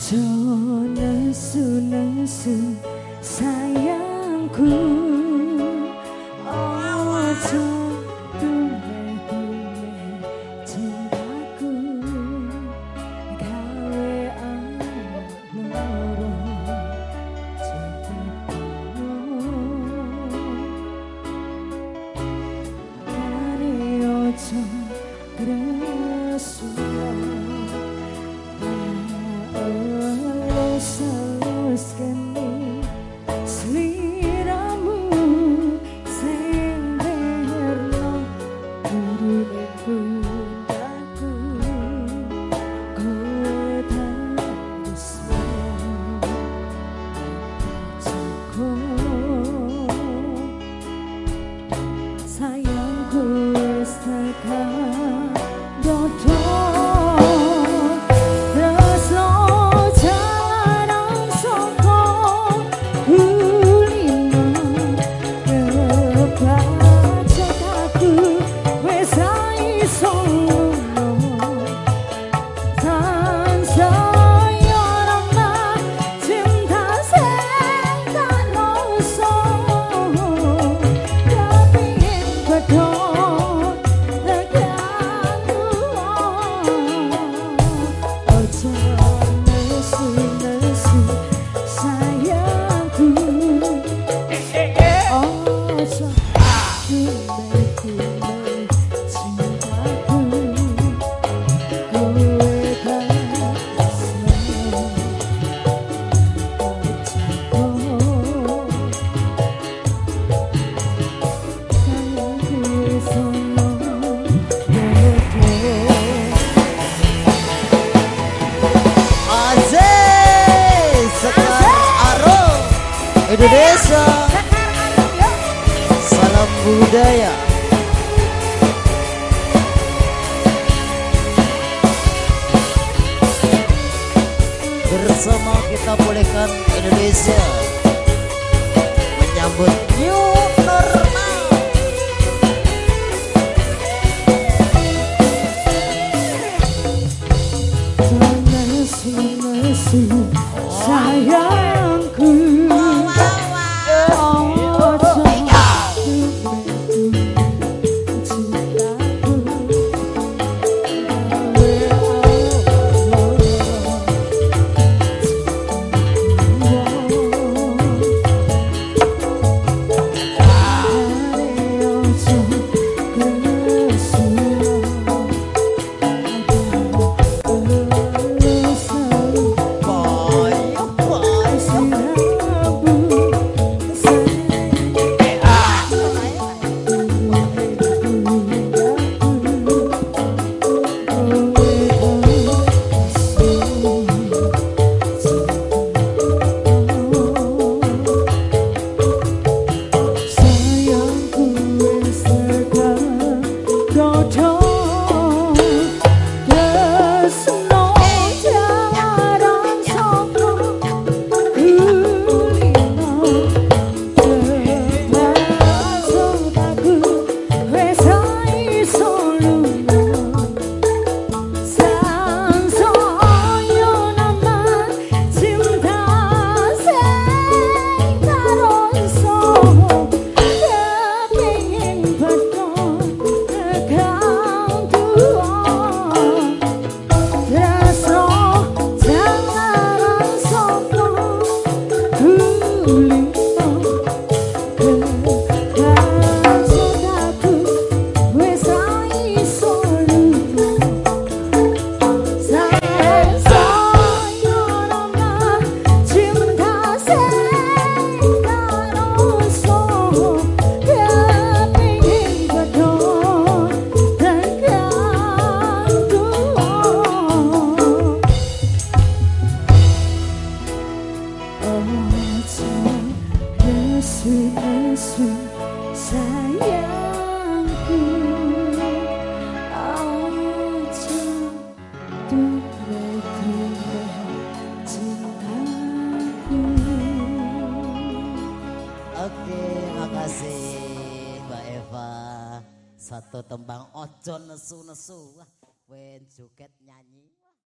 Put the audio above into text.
Jo nesu nesu sayangku. Oh Jo Walang Indonesia Salam budaya. Bersama kita pulihkan Indonesia Menyambut new Oke, makasih Mbak Eva. Satu tembang ojo nesu-nesu. Wen joget nyanyi.